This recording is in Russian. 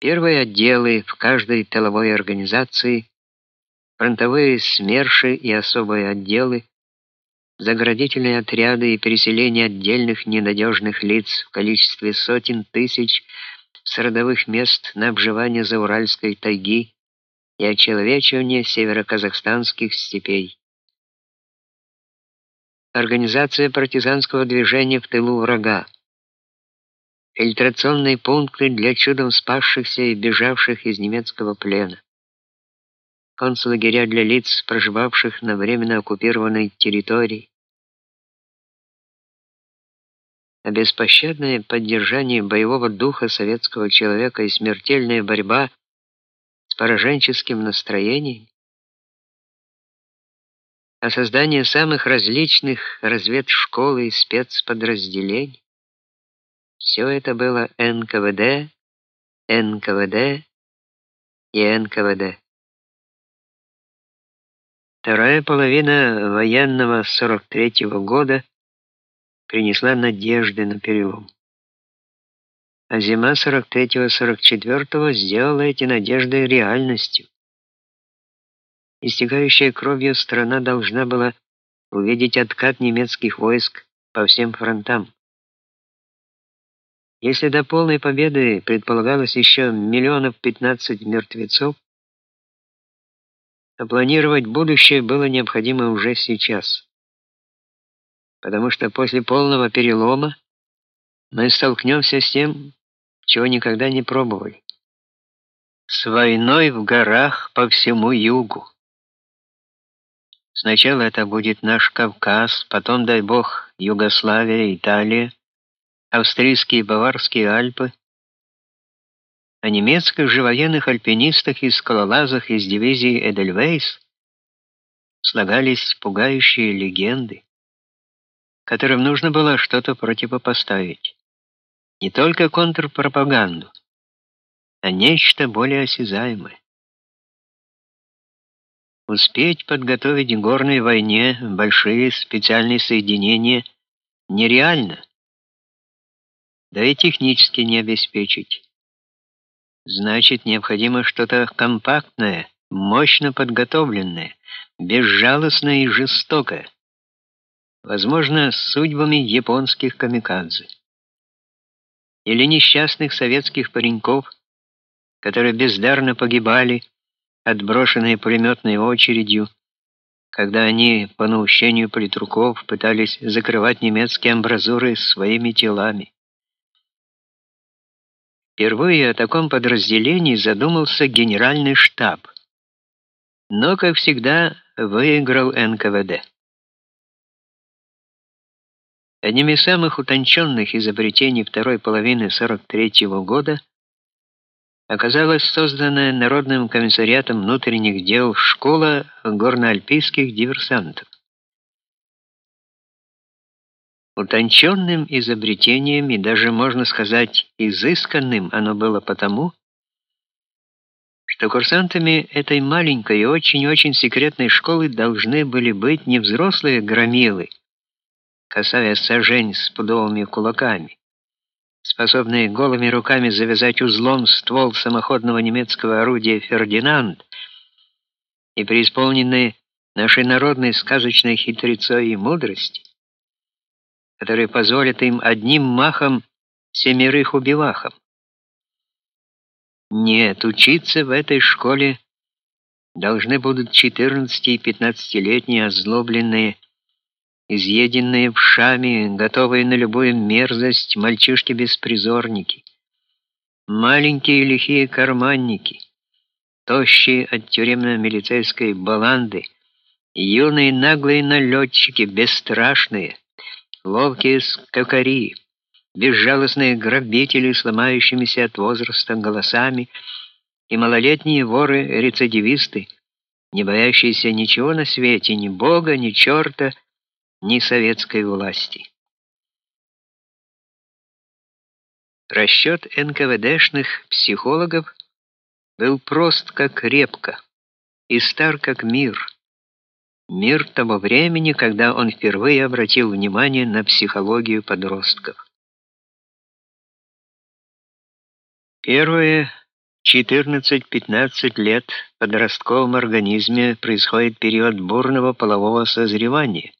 Первые отделы в каждой тыловой организации, фронтовые СМЕРШи и особые отделы, заградительные отряды и переселение отдельных ненадежных лиц в количестве сотен тысяч с родовых мест на обживание Зауральской тайги и очеловечивание североказахстанских степей. Организация партизанского движения в тылу врага. Фильтрационные пункты для чудом спасшихся и бежавших из немецкого плена. Концлагеря для лиц, проживавших на временно оккупированной территории. А беспощадное поддержание боевого духа советского человека и смертельная борьба с пораженческим настроением о создании самых различных разведшкол и спецподразделений. Все это было НКВД, НКВД и НКВД. Вторая половина военного 43-го года принесла надежды на перелом. А зима 43-44 сделала эти надежды реальностью. Истекающая кровью страна должна была увидеть откат немецких войск по всем фронтам. Если до полной победы предполагалось еще миллионов 15 мертвецов, то планировать будущее было необходимо уже сейчас. Потому что после полного перелома мы столкнемся с тем, чего никогда не пробовали. С войной в горах по всему югу. Сначала это будет наш Кавказ, потом, дай бог, Югославия, Италия, австрийские и баварские Альпы. О немецких же военных альпинистах и скалолазах из дивизии Эдельвейс слагались пугающие легенды, которым нужно было что-то противопоставить. Не только контрпропаганду, а нечто более осязаемое. Успеть подготовить к горной войне большие специальные соединения нереально. Да и технически не обеспечить. Значит, необходимо что-то компактное, мощно подготовленное, безжалостное и жестокое. Возможно, с судьбами японских камикадзе. Или несчастных советских пареньков, которые бездарно погибали отброшенные пулеметной очередью, когда они по наущению политруков пытались закрывать немецкие амбразуры своими телами. Впервые о таком подразделении задумался генеральный штаб. Но, как всегда, выиграл НКВД. Одним из самых утонченных изобретений второй половины 43 -го года оказалась созданная Народным комиссариатом внутренних дел школа горноальпийских диверсантов. Утонченным изобретением и даже, можно сказать, изысканным оно было потому, что курсантами этой маленькой и очень-очень секретной школы должны были быть не взрослые громилы, касаясь сажень с пудовыми кулаками, способные голыми руками завязать узлом ствол самоходного немецкого орудия Фердинанд и преисполненные нашей народной сказочной хитрецой и мудрости, которые позволят им одним махом семерых убивахам. Нет, учиться в этой школе должны будут 14- и 15-летние озлобленные изъеденные вшами, готовые на любую мерзость мальчишки-беспризорники, маленькие лихие карманники, тощие от тюремно-милицейской баланды, юные наглые налетчики, бесстрашные, ловкие скакари, безжалостные грабители с ломающимися от возраста голосами и малолетние воры-рецидивисты, не боящиеся ничего на свете, ни бога, ни черта, ни советской власти. Расчет НКВДшных психологов был прост как репка и стар как мир. Мир того времени, когда он впервые обратил внимание на психологию подростков. Первое 14-15 лет в подростковом организме происходит период бурного полового созревания,